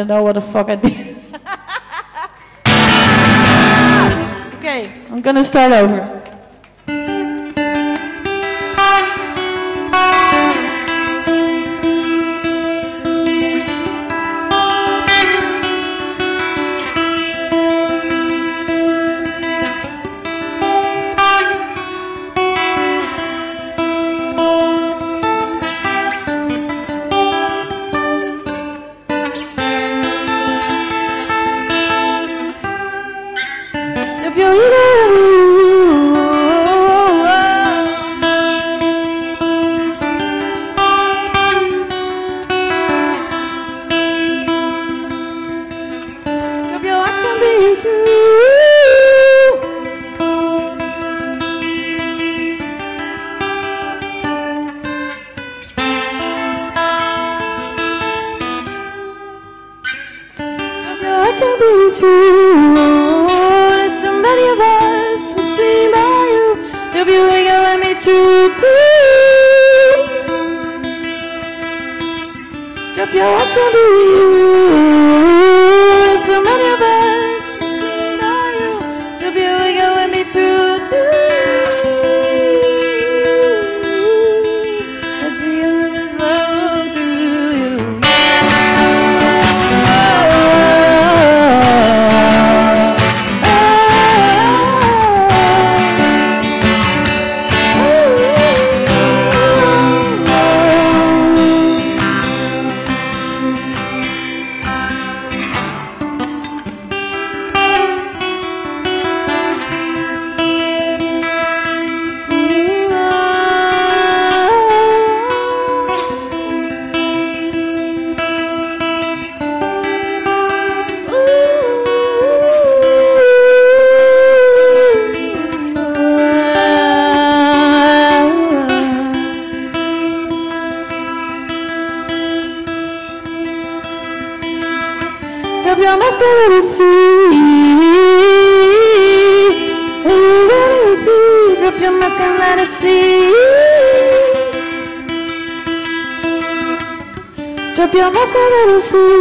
don't know what the fuck I did. okay, I'm gonna start over. Aleluia! quero ser.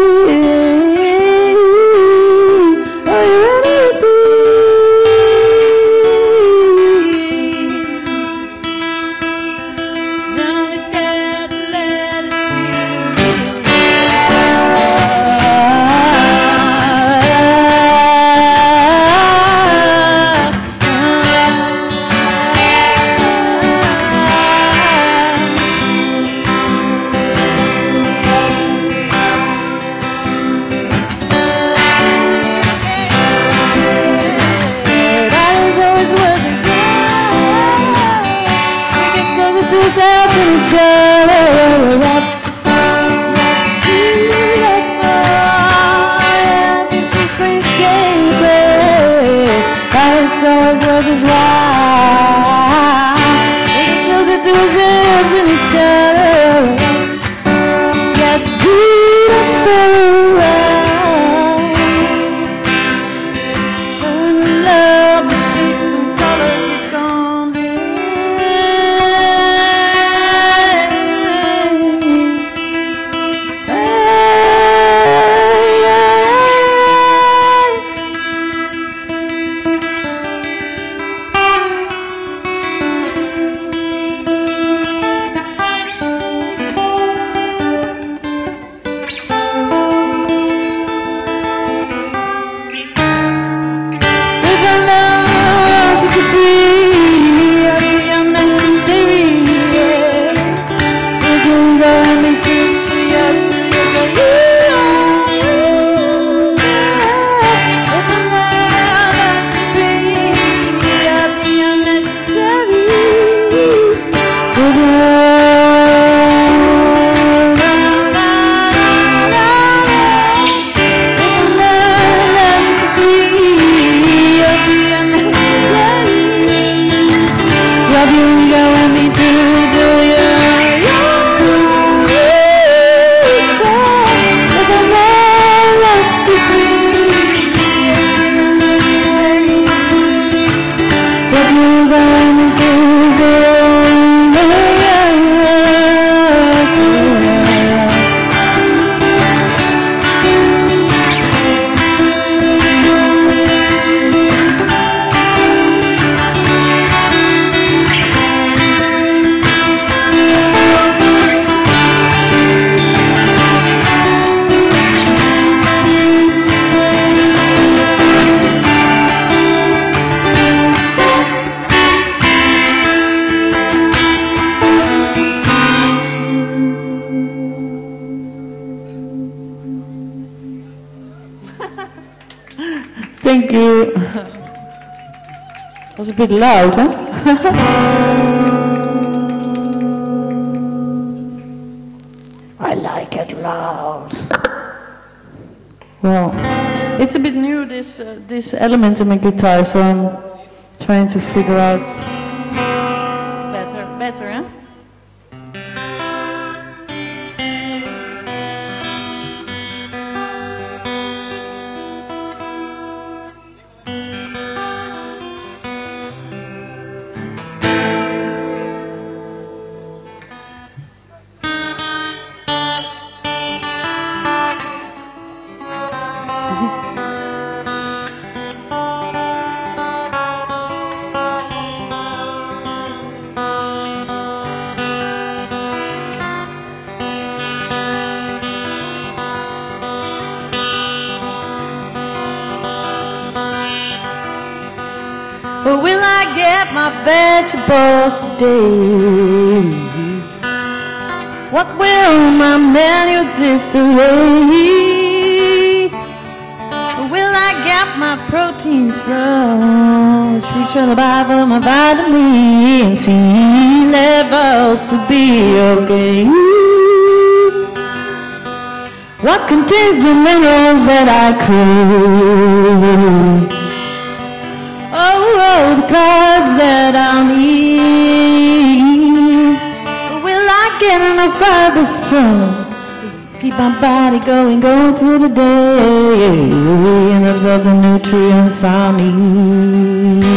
Bit loud, huh? I like it loud. Well, it's a bit new this uh, this element in my guitar, so I'm trying to figure out will my menu display? Or will I get my proteins from? Which reach on the Bible, my vitamin C levels to be okay. What contains the minerals that I crave? Oh, oh, the carbs that I'll need. Get enough fibers from? Keep my body going, going through the day and absorb the nutrients I need.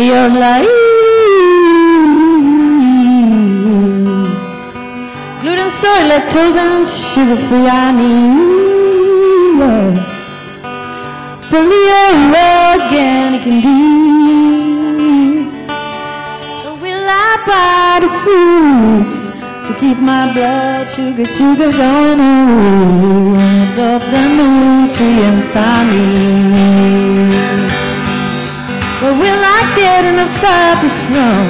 Your life. Gluten, soy, lactose, and sugar free. I need polio, organic indeed. Will I buy the fruits to keep my blood sugar, sugar going on? Absorb the nutrients I need. Where will I get enough fibers from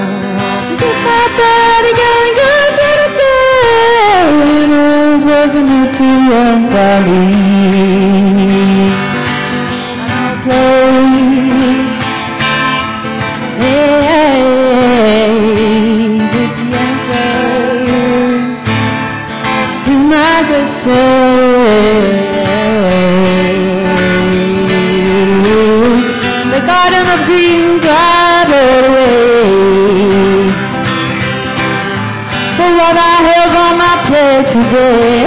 to get my body going, going to the day and absorb the nutrients I need? I'll play. Hey, to the answers to my question. The garden of green glided day.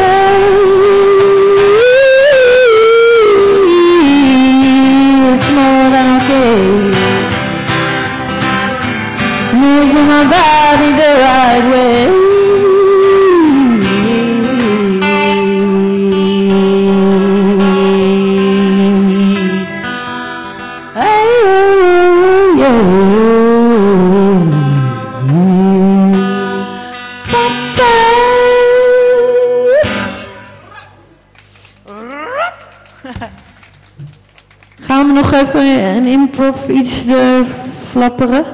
Uh, flapperen?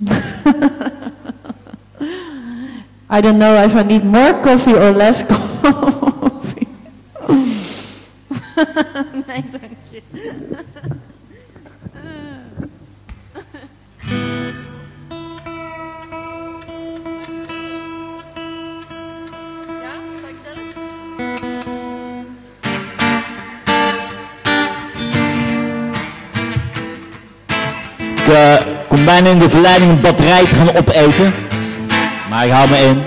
I don't know if I need more coffee or less coffee. Verleiding een batterij te gaan opeten. Maar ik hou me in.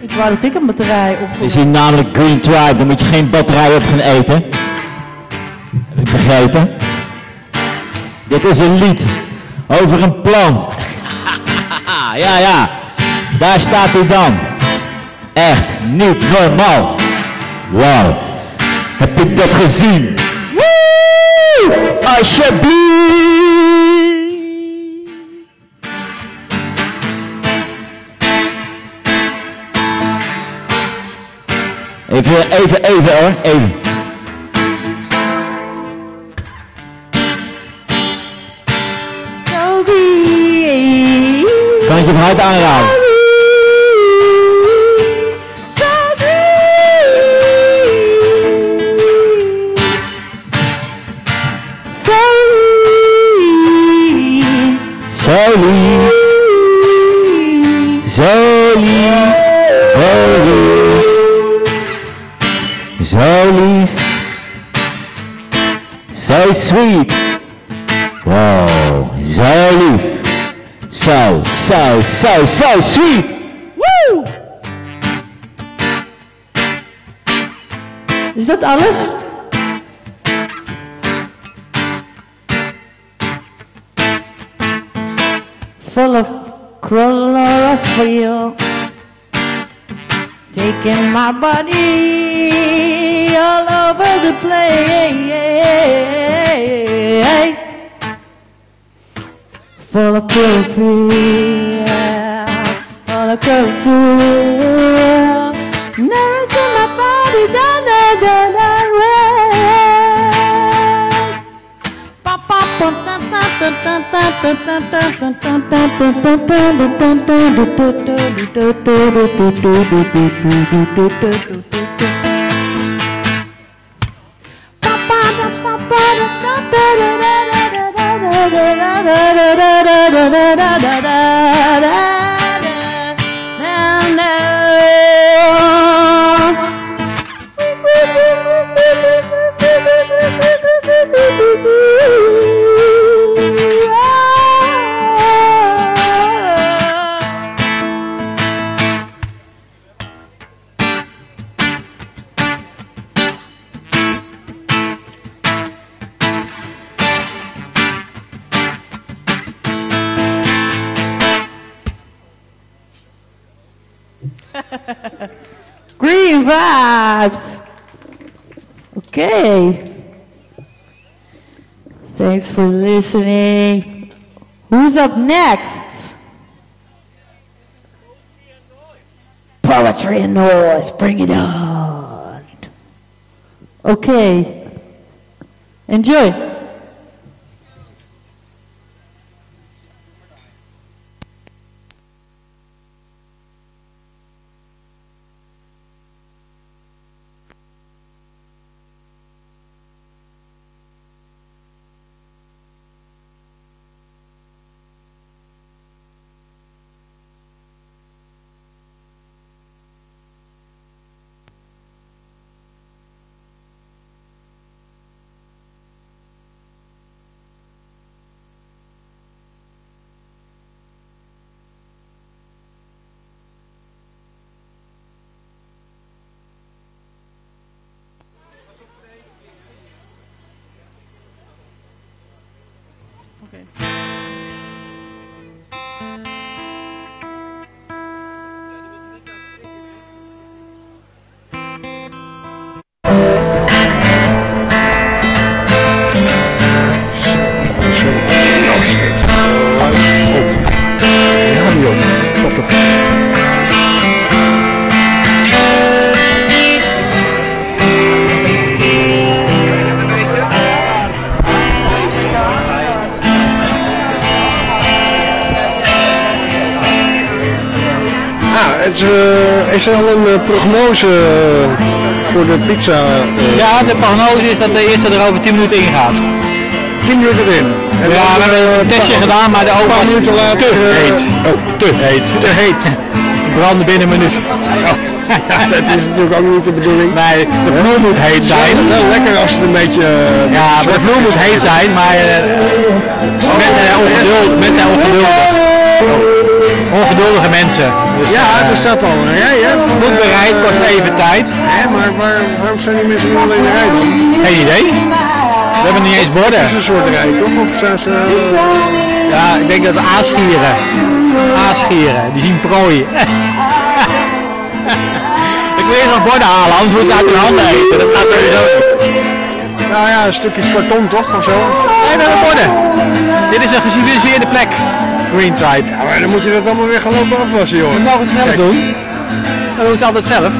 Ik wou dat ik een batterij op. Het is hier namelijk Green Tribe, dan moet je geen batterij op gaan eten. Heb ik begrepen? Dit is een lied over een plant. ja, ja. Daar staat hij dan. Echt niet normaal. Wauw. Heb je dat gezien? Woe! Alsjeblieft. Even, even, hoor, even. So green. Kan ik je van harte aanraden? Sweet. Wow, zo lief. Zo, zo, zo, zo sweet. Woo! Is dat alles? Full of chlorophyll, taking my body all over the place. free, all Wanna go free, in my body down there, down that way. Listening. Who's up next? Poetry and noise. Bring it on. Okay. Enjoy. Is er al een eh, prognose eh, voor de pizza? eh, Ja, de prognose is dat de eerste er over 10 minuten ingaat. 10 minuten in. En Ja, we hebben een testje gedaan, maar de oven was minuten later. te heet. Oh, te heet. Te heet. Branden binnen een minuut. dat is natuurlijk ook niet de bedoeling. Nee, de vloer moet heet zijn. Het is wel lekker als het een beetje... Ja, de vloer moet heet zijn, maar eh, mensen zijn ongeduldig. Mensen zijn ongeduldig. Ongeduldige mensen. Dus, Ja, eh, er staat al een rij, hè? van, goed eh, bereid, kost even tijd. Hè, maar waar, waarom zijn die mensen nu al in de rij dan? Geen idee. We hebben niet eens borden. Het is een soort rij, toch? Of zijn ze... Ja, ik denk dat aasgieren. Aasgieren, die zien prooi. ik wil eerst nog borden halen, anders wordt het uit hun handen eten. Dat gaat sowieso nou ja, een stukje karton toch, of zo? Nee, hebben borden. Dit is een geciviliseerde plek. Green. Ja, maar dan moet je dat allemaal weer gaan lopen afwassen, joh. We mogen het zelf Kijk. doen. Dan doen ze altijd zelf.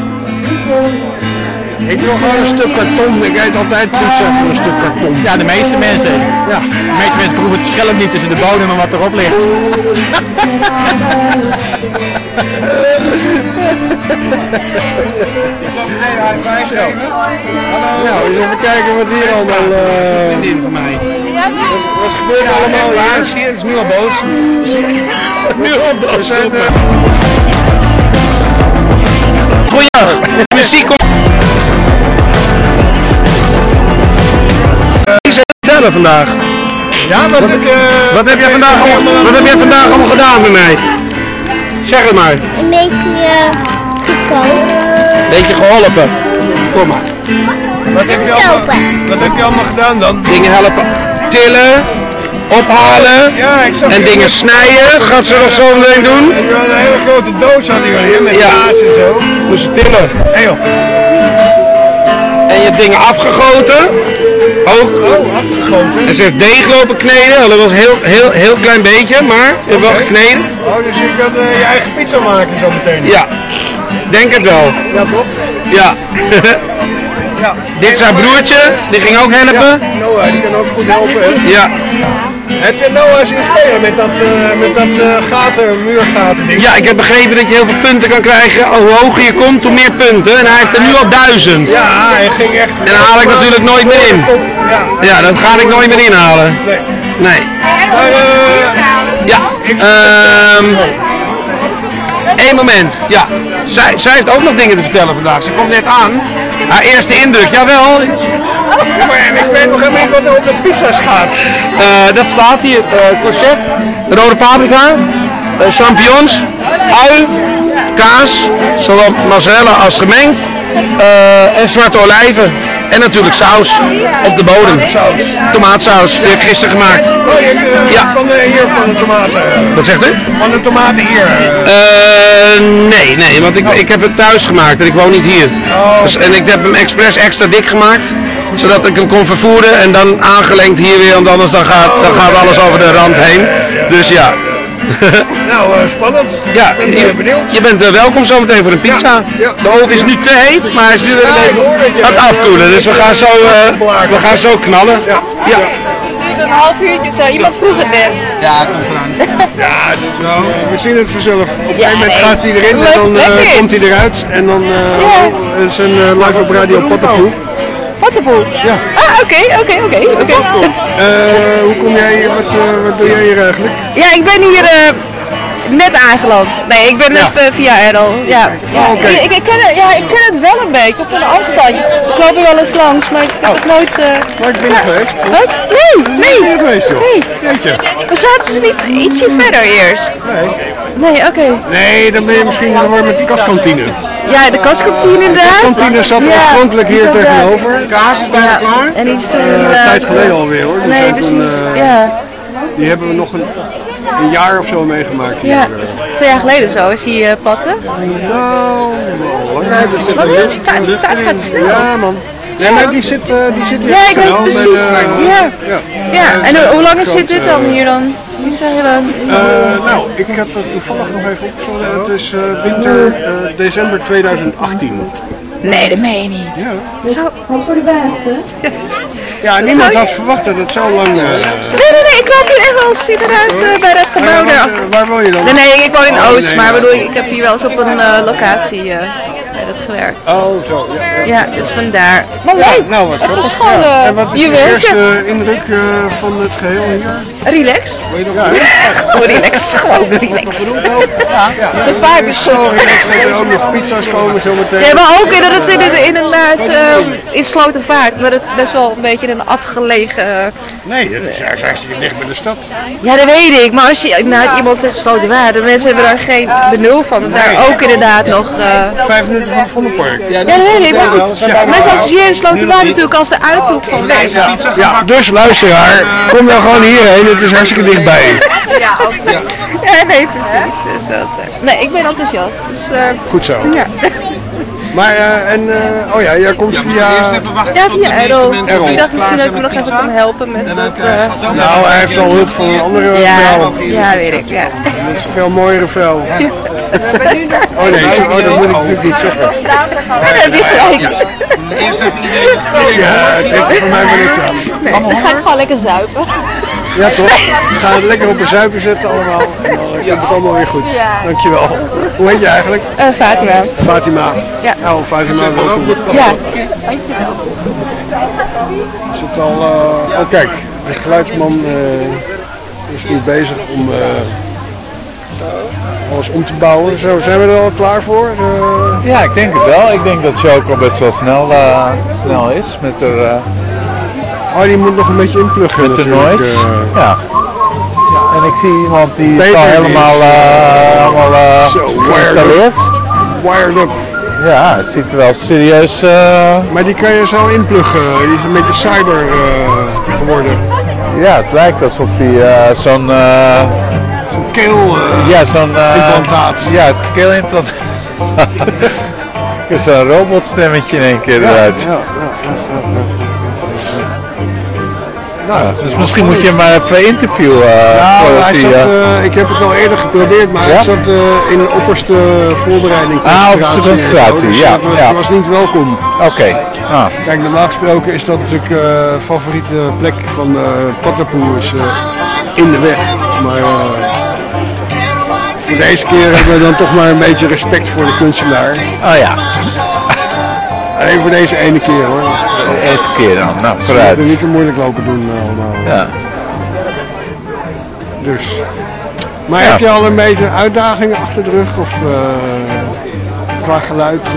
Ik wil gewoon een stuk karton. Ik eet altijd pizza voor een stuk karton. Ja, de meeste mensen. Ja. De meeste mensen proeven het verschil ook niet tussen de bodem en wat erop ligt. Nou, eens even kijken wat hier allemaal... eh, Vriendin van mij. Wat gebeurt er allemaal hier? Zie je, het is nu al boos. Nu op We zijn eh, Goeiedag. Muziek op. iets vertellen vandaag. Ja, wat, ik, eh, Wat heb jij vandaag allemaal, wat heb jij vandaag allemaal gedaan met mij? Zeg het maar. Een beetje uh, gekookt. Beetje geholpen. Kom maar. Wat heb, je allemaal, wat heb je allemaal gedaan dan? Dingen helpen tillen, ophalen Ja, ik en dingen snijden. Gaat ze nog zo meteen doen? een hele grote doos hadden jullie, hè, met Ja. kaas en zo. Moest tillen. Joh. En je hebt dingen afgegoten. Ook. Oh, afgegoten. En ze heeft deeg lopen kneden. Dat was een heel, heel, heel klein beetje, maar je hebt wel gekneden. Oh, dus je kan eh, je eigen pizza maken zo meteen. Ja, denk het wel. Ja, toch? Ja. Ja. Dit is haar broertje, die ging ook helpen. Noah, die kan ook goed helpen. Ja. Heb je Noah zien spelen met dat, eh, met dat eh, gaten, muurgaten ding? Ja, ik heb begrepen dat je heel veel punten kan krijgen. Hoe hoger je komt, hoe meer punten. En hij heeft er nu al duizend. Ja, hij ging echt... En dan haal ik natuurlijk nooit meer in. Ja, Ja, dat ga ik nooit meer inhalen. nee. Nee. Maar, eh, Ja. Ehm Eén moment. Ja. Zij, zij heeft ook nog dingen te vertellen vandaag. Ze komt net aan. Haar eerste indruk. Jawel. ja, maar ik weet nog helemaal niet wat er op de pizza's gaat. Eh, dat staat hier. eh courgette, rode paprika, eh, champignons, ui, kaas, zowel mozzarella als gemengd, en zwarte olijven. En natuurlijk saus op de bodem. Tomaatsaus, die heb ik gisteren gemaakt. Oh, eh, Ja. van de hier van de tomaten. Wat zegt u? Van de tomaten hier. eh. Nee, nee, want ik, ik heb het thuis gemaakt en ik woon niet hier. Dus, en ik heb hem expres extra dik gemaakt, zodat ik hem kon vervoeren en dan aangelengd hier weer, want anders dan gaat, dan gaat alles over de rand heen. Dus ja, Nou, eh, spannend. ja ben je, benieuwd. je bent eh, welkom zometeen voor een pizza. ja. De oven is nu te heet, maar hij is nu weer Ja, ik hoor dat even je- aan het afkoelen. Dus we gaan zo, eh, we gaan zo knallen. Ja. Ja. Een half uurtje zo, iemand vroeg het net. Ja, komt eraan. Ja, dus we zien het vanzelf. Op een gegeven moment gaat hij erin en dan eh, komt hij eruit. En dan eh is een live op radio Pattenpoel. Ja. Ah, oké, oké, oké, oké. Eh, hoe kom jij hier? Wat, eh, wat doe jij hier eigenlijk? Ja, ik ben hier eh, net aangeland. Nee, ik ben Ja. eh, via Errol. Ja. Oh, oké. ik, ik, ik ken het, ja, ik ken het wel een beetje op een afstand. Ik loop er wel eens langs, maar ik heb het nooit... eh, Waar ik binnen geweest? Wat? Nee, nee. Ben je geweest joh? Nee. Jeetje. Maar zaten ze niet ietsje verder eerst? Nee. Nee, oké. Nee, dan ben je misschien gewoon met de kaskantine. Ja, de kaskantine inderdaad. De kaskantine zat Ja, oorspronkelijk hier tegenover. Kaas is bijna Ja, klaar. en die is toen... Eh, inderdaad, tijd geleden alweer hoor. Die Nee, precies. eh, ja. Die hebben we nog een, een jaar of zo meegemaakt hier. Ja, eh. twee jaar geleden of zo is die eh, patten. Nou, langer. Er zit Wat? een heel- Tijd, de tijd gaat snel. Ja man. Nee, maar die zit, eh, die zit hier Ja, ik weet precies. Ja. ja. Ja, en hoe, hoe lang is Groot, dit dan hier dan? Niet zo heel lang. Nou, ik heb dat toevallig nog even opgezocht. Het is eh, winter eh, december 2018. Nee, dat meen je niet. Ja. Zo. Ja, niemand had verwacht dat het zo lang... eh, Nee, nee, nee, ik loop hier echt wel eens inderdaad bij dat gebouw waar, daar. waar, waar woon je dan? Nee, nee, ik woon in Oh, Oost, nee, maar bedoel, ik, ik heb hier wel eens op een locatie bij dat gewerkt. Oh, zo. Ja, ja. Dus vandaar. Maar leuk. Nou, wat Het was gewoon Ja. eh, En wat is je je eerste indruk van het geheel hier? Relaxed. Ja? Gewoon relaxed. Gewoon relaxed. De vibe is Zo goed. relaxed er ook nog pizza's komen zometeen. Ja, maar ook in het in, in, inderdaad eh, in Slotervaart, maar het best wel een beetje een afgelegen... eh, Nee, het is juist hartstikke dicht bij de stad. ja, dat weet ik, maar als je nou, iemand zegt Slotervaart, de mensen hebben daar geen benul van. En daar ook inderdaad nog... eh, Vijf minuten van het Vondelpark. ja, dat weet ik, maar goed. Mensen associëren Slotervaart natuurlijk als de uithoek van West. Ja, dus luisteraar, kom dan gewoon hierheen. Het is hartstikke dichtbij. Ja, nee, precies. Dus dat, eh, nee, ik ben enthousiast. Dus, eh, Goed zo. ja. Maar, eh, en, eh, oh ja, jij komt via... ja, via Errol. Dus Errol. ik dacht misschien dat ik me nog even kan helpen met dat... eh, Nou, hij heeft al hulp van een andere ja, vrouw. ja, weet ik, ja. Dat is een veel mooiere vrouw. Oh nee, zo- oh, dat moet ik natuurlijk niet zeggen. Ja, dat heb je gelijk. Eerst even iedereen. Ja, trek voor mij maar niks aan. Nee, dan ga ik gewoon lekker zuipen. Ja toch? We gaan het lekker op een zuipen zetten allemaal. En dan komt het allemaal weer goed. Dankjewel. Hoe heet je eigenlijk? Eh, Fatima. Fatima. Ja. Oh, Fatima, welkom. Ja. Is het al... eh, Oh kijk, de geluidsman eh, is nu bezig om eh, alles om te bouwen. Zo, zijn we er al klaar voor? Eh, Ja, ik denk het wel. Ik denk dat Choco best wel snel, eh, snel is met de, eh, oh, die moet nog een beetje inpluggen met de noise. eh. ja. En ik zie iemand die is al helemaal, is, eh, allemaal eh, wired up. Ja, het ziet er wel serieus. Maar die kan je zo inpluggen. Die is een beetje cyber geworden. ja, het lijkt alsof hij zo'n. Zo'n keel. ja, zo'n. Implantaat. Ja, keelimplantaat. zo'n robotstemmetje in één keer ja, eruit. ja, ja. Nou, Dus misschien moet je hem maar even interviewen. eh, Nou, voordat hij zat, eh, eh, ik heb het al eerder geprobeerd, maar hij zat eh, in de opperste voorbereiding. Ah, op zijn concentratie, Dus ja, hij was, ja. hij was niet welkom. Oké. Ah. Kijk, normaal gesproken is dat natuurlijk eh favoriete plek van eh Patterpoel is eh, in de weg. Maar eh, voor deze keer hebben we dan toch maar een beetje respect voor de kunstenaar. Oh ja, Alleen voor deze ene keer hoor. de eerste keer dan. Nou, vooruit. niet te moeilijk lopen doen eh, allemaal. Ja. Dus. Maar Ja. heb je al een beetje uitdagingen achter de rug? Of eh, qua geluid? eh,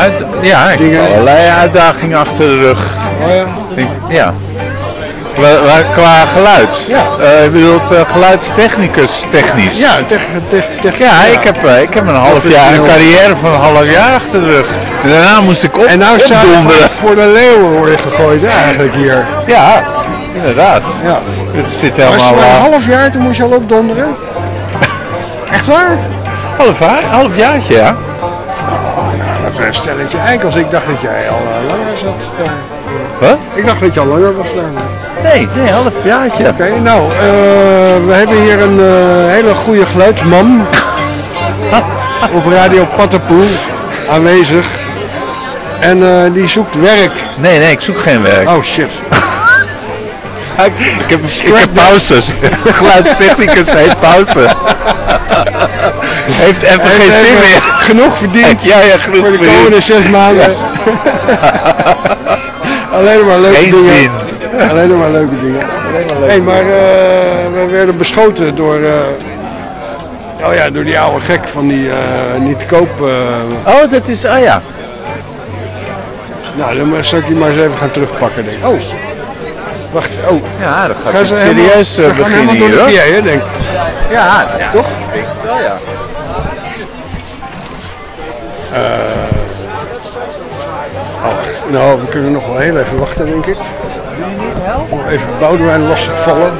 Uit, ja, ik heb allerlei uitdagingen achter de rug. oh ja. Ik- Ja. Qua, geluid. Ja. Eh, je bedoelt eh, geluidstechnicus technisch. Ja, tech, tech, tech, Ja, ik heb, eh, ik heb een half jaar, een carrière van een half jaar achter de rug. En daarna moest ik op, En nou opdonderen. voor de leeuwen word je gegooid eigenlijk hier. Ja, inderdaad. Ja. Het zit Maar helemaal... voor een eh, half jaar toen moest je al opdonderen? Echt waar? half, jaar, half jaartje, ja. Dat zijn een stelletje eikels. Ik dacht dat jij al eh, langer zat daar. Wat? Ik dacht dat je al langer was daar. Nee, nee, half jaartje. Oké, nou, eh, we hebben hier een eh, hele goede geluidsman op Radio Pattenpoel aanwezig. En eh, die zoekt werk. Nee, nee, ik zoek geen werk. Oh shit. Ik, ik heb, ik heb pauzes. Geluidstechnicus heeft pauze. heeft even geen zin meer. Genoeg verdiend Ja, ja, genoeg voor de komende zes maanden. Alleen maar leuke Geen dingen. zin. Alleen maar leuke dingen. hey, maar eh, we werden beschoten door, eh, oh ja, door die oude gek van die eh, niet te koop. Oh, dat is, oh ja. nou, dan zal ik die maar eens even gaan terugpakken, denk ik. Oh, wacht. Oh, Ja, dat gaat gaan ze helemaal- serieus ze beginnen hier hoor. Hè, denk ik. Ja, ja. Toch? Ik wel, ja. Nou, we kunnen nog wel heel even wachten, denk ik. Nog even Boudewijn lastigvallen.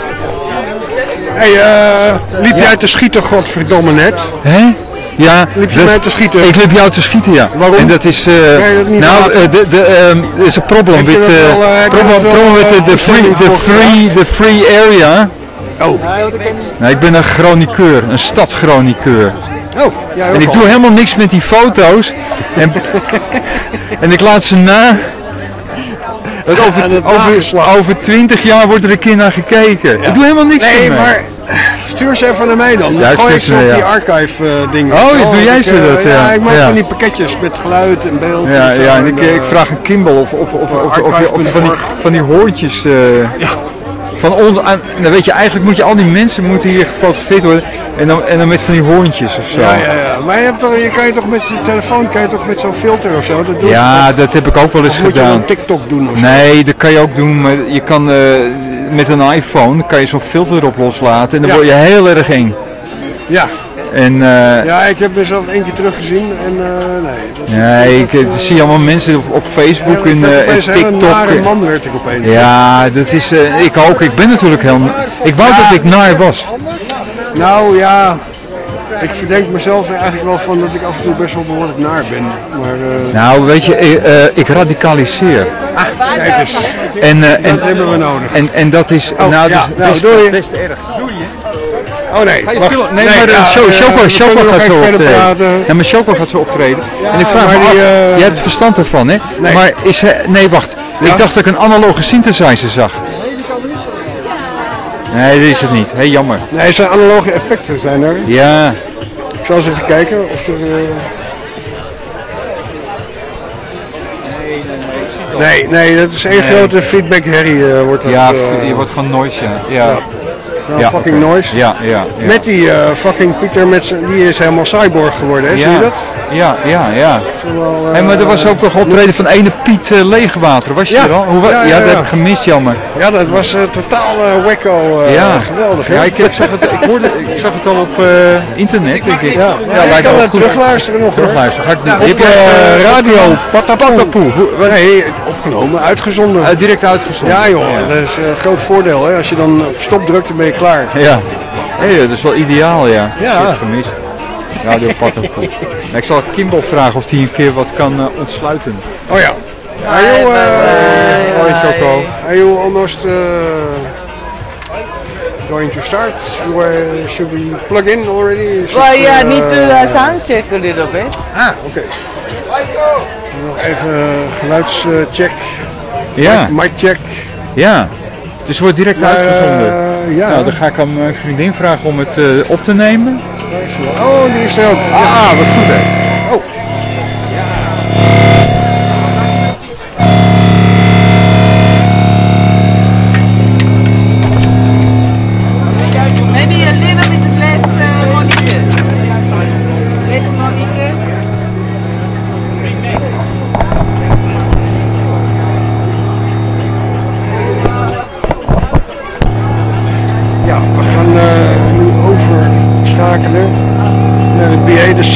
Hé, hey, eh, liep jij te schieten, godverdomme net? Hè? Ja, Liep je dat- mij te schieten? ik liep jou te schieten, ja. Waarom? En dat is, je dat nou, eh, de, de, ehm, is een probleem met, problem, problem met de, de, free, de, voor free, free area. Oh, Nou, ik ben een chroniqueur, een stadschroniqueur. oh, ook En ik al. doe helemaal niks met die foto's. En, en ik laat ze na. Dat over, het over, nageslacht. over 20 jaar wordt er een keer naar gekeken. Ik doe helemaal niks Nee, ermee. maar stuur ze even naar mij dan. Ja, Gooi ik ze op die archive eh, dingen. Oh, Zo, doe jij ze eh, dat, ja. ik maak Ja. van die pakketjes met geluid en beeld. Ja, en ja en en, ik, ik vraag een Kimball of, of, of, of, of, of, of van, die, van die hoortjes. eh, van on, aan, dan weet je, eigenlijk moet je al die mensen moeten hier gefotografeerd worden. En dan, en dan met van die hoorntjes of zo. Ja, ja, ja. Maar je, hebt toch, je kan je toch met je telefoon kan je toch met zo'n filter of zo? Dat doe Ja, dat heb ik ook wel eens Of moet je gedaan. dan TikTok doen of zo? Nee, dat kan je ook doen. Maar je kan eh, met een iPhone kan je zo'n filter erop loslaten en dan Ja. word je heel erg eng. Ja. En eh, ja, ik heb mezelf één keer teruggezien en eh, nee. Dat, nee, ik zie allemaal mensen op, op Facebook en, ik eh, en een TikTok. nare man werd ik opeens. Ja, dat is, eh, ik ook. Ik ben natuurlijk heel... Ik wou dat ik naar was. Nou ja, ik verdenk mezelf er eigenlijk wel van dat ik af en toe best wel behoorlijk naar ben. Maar eh, Nou, weet je, eh, eh, ik radicaliseer. ah, kijk eens, En, eh, en, dat hebben we nodig. en, en dat is... Oh, nou, ja, dat is nou, best, best erg. Oh nee, Ga je wacht. Nee, Nee, maar ja, uh, Choco, eh, Choco, nog gaat zo optreden. Ja, maar Choco gaat zo optreden. en ik vraag maar me af, die, eh, je hebt verstand ervan, hè? Nee. Maar is hij, nee, wacht. Ja? Ik dacht dat ik een analoge synthesizer zag. Nee, dat is het niet. Hé, jammer. Nee, zijn analoge effecten zijn er. Ja, Ik zal eens even kijken of er... eh, Nee, nee, dat is één Nee. grote feedback herrie eh, wordt dat. ja, eh, je wordt gewoon noise, ja. Ja, nou, ja, fucking noise. ja, ja. ja. Met die eh, fucking Pieter, met z'n- die is helemaal cyborg geworden, hè? zie je ja. dat? Ja, ja, ja. Wel, eh, Hey, maar er was ook nog optreden van ene Piet uh, Leegwater. Was je Ja. er al? Hoe, Ja, ja, ja, dat ja. heb ik gemist, jammer. Ja, dat was eh, totaal eh wacko. eh, ja, Geweldig, hè? Ja, ik, ik, zag het, ik, hoorde, ik zag het al op eh, internet. Ik, Ja, ja, je lijkt kan het terugluisteren nog. Terugluisteren, ga ik doen. Op eh, eh, radio Patapoe. Hoe- Nee, opgenomen, uitgezonden. eh, direct uitgezonden. ja joh, dat is een groot voordeel. Hè? Als je dan op stop drukt, dan ben je klaar. Ja. Hey, dat is wel ideaal, ja. Ja. Shit, gemist. Radio. Maar ik zal Kimball vragen of hij een keer wat kan eh, ontsluiten. Oh ja. Are you, uh, Hoi Choco. are you almost uh, going to start? Where should we plug in already? Is Well, yeah, uh, need to uh, sound check a little bit. Ah, oké. Nog even geluidscheck. Ja, Mic check. ja. Dus het wordt direct uitgezonden. Uh, ja. Nou, dan ga ik aan mijn vriendin vragen om het eh, op te nemen. Oh, die is er ook. Ah, wat goed hè.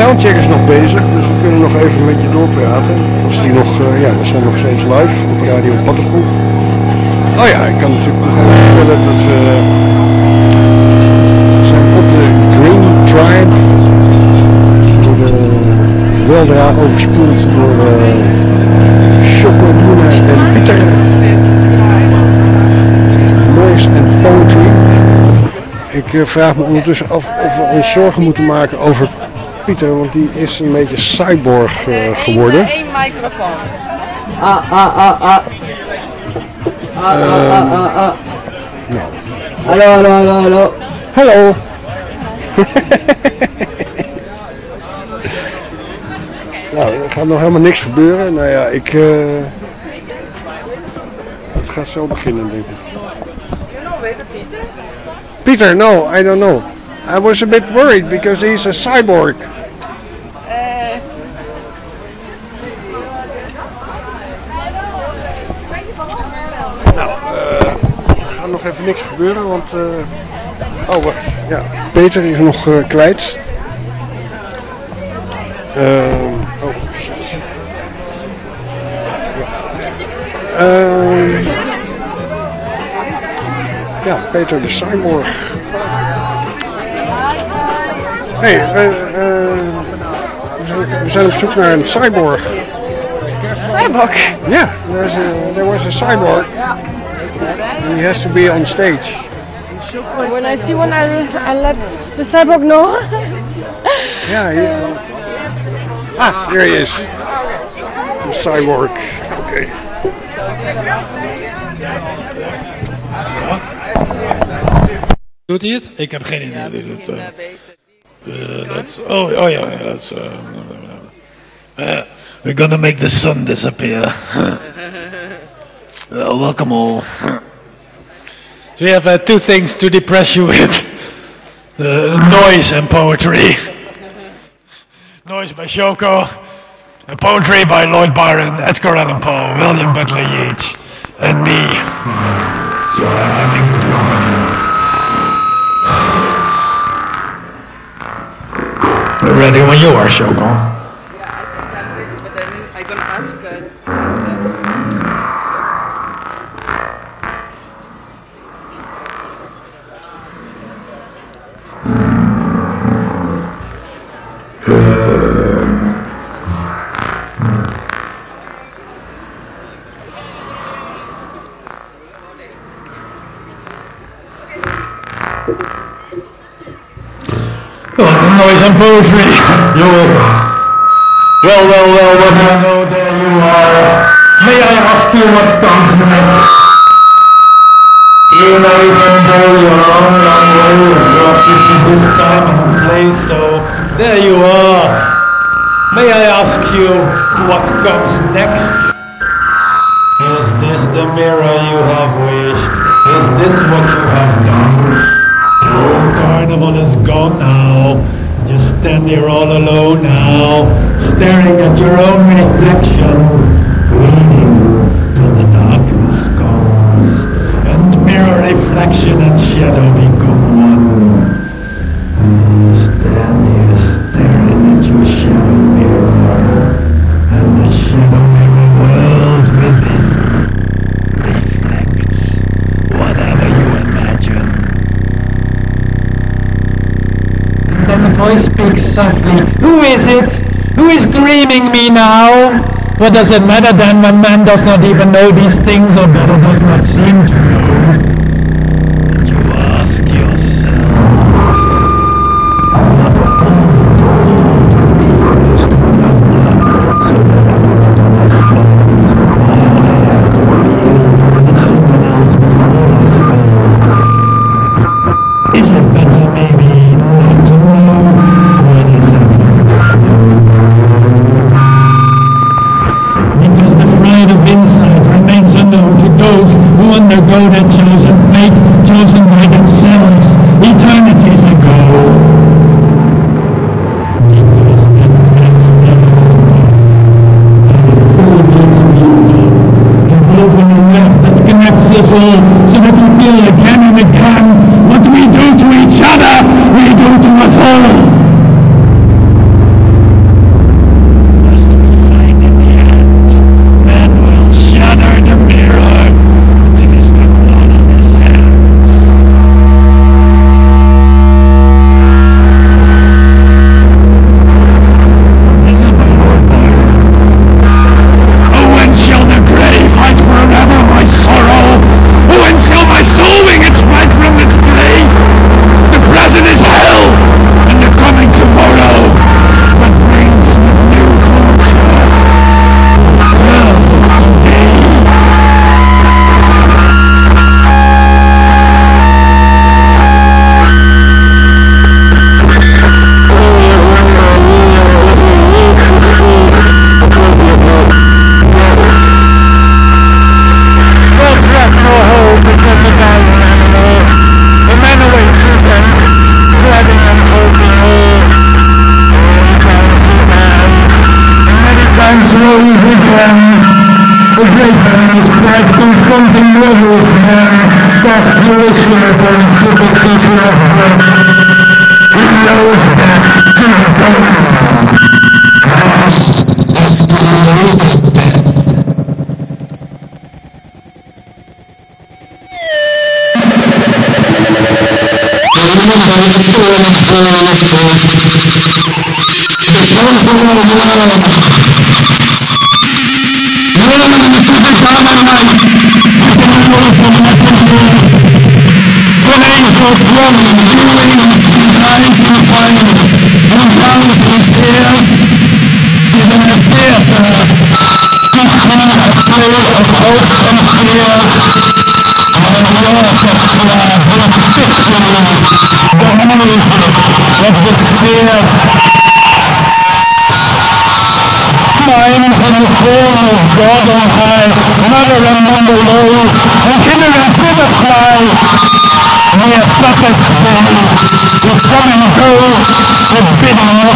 Soundcheck is nog bezig, dus we kunnen nog even met je doorpraten. Als die nog, eh, ja, we zijn nog steeds live op Radio Pattenpoel. Oh ja, ik kan natuurlijk nog even vertellen dat we zijn op de Green Tribe. Worden weldra overspoeld door uh, Choco, Luna en Pieter. Noise en Poetry. Ik eh, vraag me ondertussen af of we ons zorgen moeten maken over Pieter, want die is een beetje cyborg eh, geworden. Eén microfoon. Ah, ah, ah, ah. Ah, ah, ah, ah, ah. Hallo, hallo, hallo, hallo. Hallo! nou, er gaat nog helemaal niks gebeuren. Nou ja, ik. eh, het gaat zo beginnen, denk ik. Peter, no, I don't know. I was a bit worried because he's a cyborg. Nou, eh, er gaat nog even niks gebeuren, want... eh, oh, wacht. Ja, Peter is nog eh, kwijt. Ehm, oh, shit. Ja. Ehm, ja, Peter de Cyborg. Hé, hey, we, eh, we zijn- op zoek naar een cyborg. Cyborg. Ja, a, there was a cyborg. He has to be on stage. When I see one, I'll, I'll let the cyborg know. Ja, hier. Ah, here he is. De cyborg. Okay. Doet hij het? Ik heb geen idee. Dit is het, eh, eh, that's- oh, oh ja, ja, that's, uh, uh, we're gonna make the sun disappear. Uh, welcome all. So we have uh, two things to depress you with. The noise and poetry. Noise by Shoko. And poetry by Lloyd Byron, Edgar Allan Poe, William Butler Yeats, and me. So I'm good company. Ready when you are, Shoko. And poetry. You're welcome. Well, well, well, what I know there you are. May I ask you what comes next? You know, even though your own long way has brought you to this time and place, so there you are. May I ask you what comes next? Is this the mirror you have wished? Is this what you have done? Oh, carnival is gone now. Just stand here all alone now, staring at your own reflection, the softly. Who is it? Who is dreaming me now? What does it matter then when man does not even know these things or better does not seem to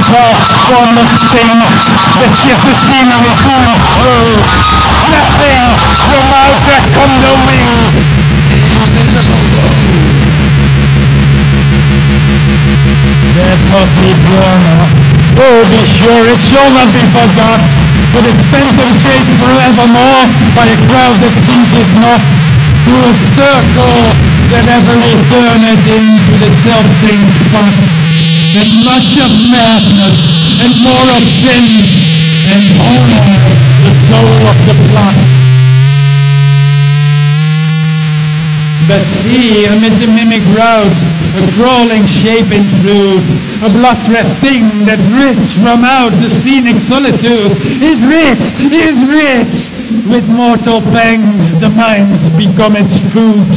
of vast formless things, that the scenery to and fro. Nothing, from out there come no wings. Their puppy drama. Oh, be sure it shall not be forgot, but its phantom chased forevermore by a crowd that sees it not, through a circle that ever returneth into the self-same spot. And much of madness, and more of sin, and honor the soul of the plot. But see, amid the mimic rout, a crawling shape intrude, a blood-red thing that writs from out the scenic solitude. It writs, it writs! With mortal pangs, the mimes become its food,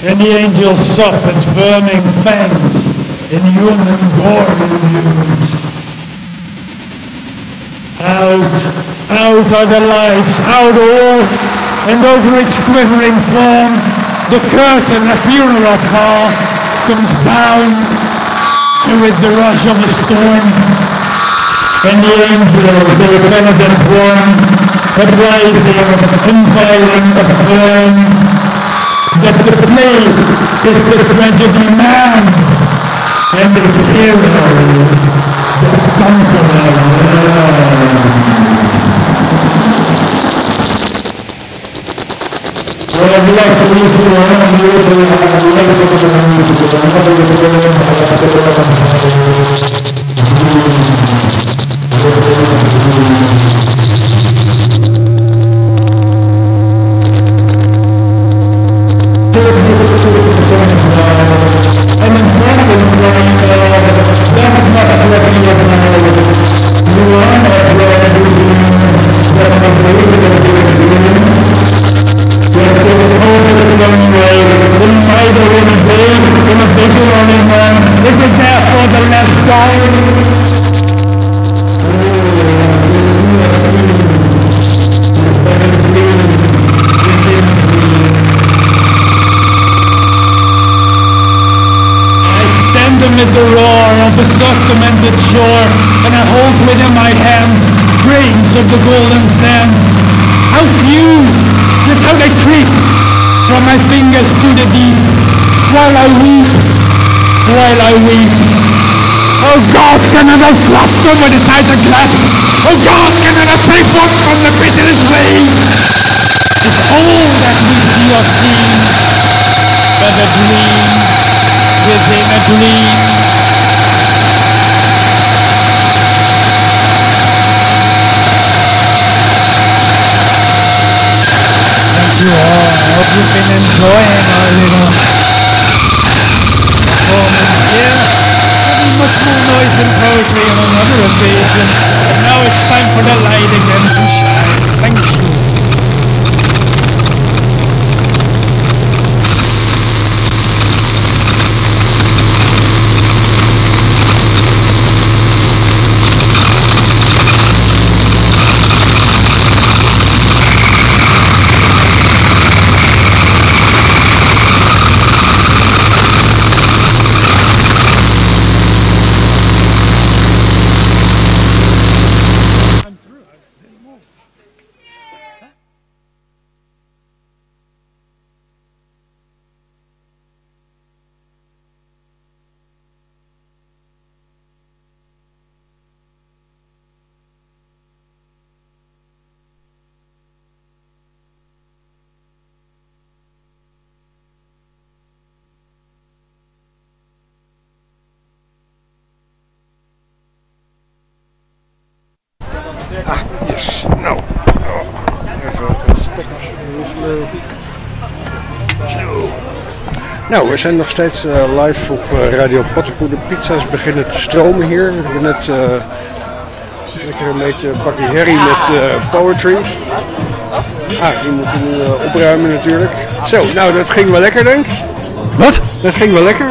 and the angels sup at verming fangs in human renewed. Out, out are the lights, out all, and over its quivering form, the curtain, a funeral pall, comes down with the rush of a storm. And the angels, their penitent form, uprising, unveiling, affirm that the play is the tragedy man, and its hero, the conqueror. Well, I'd like to leave you around here, but I'd like to go to the music, but I'm not going to go in, I have to I'm clasp them with a grasp? Oh God, can I save one from the pitiless wave? Is all that we see or see, but a dream within a dream. Thank you all. I hope you've been enjoying our little performance much more noise and poetry on another occasion. But now it's time for the light again to shine. Thank you. Yes. Nou, even het stekkers. Zo. Nou, we zijn nog steeds eh, live op eh, Radio Pattenpoe. De pizza's beginnen te stromen hier. We hebben net eh, lekker een beetje bakje herrie met poetry. Ah, die moeten we nu opruimen natuurlijk. Zo, nou dat ging wel lekker denk ik. Wat? Dat ging wel lekker.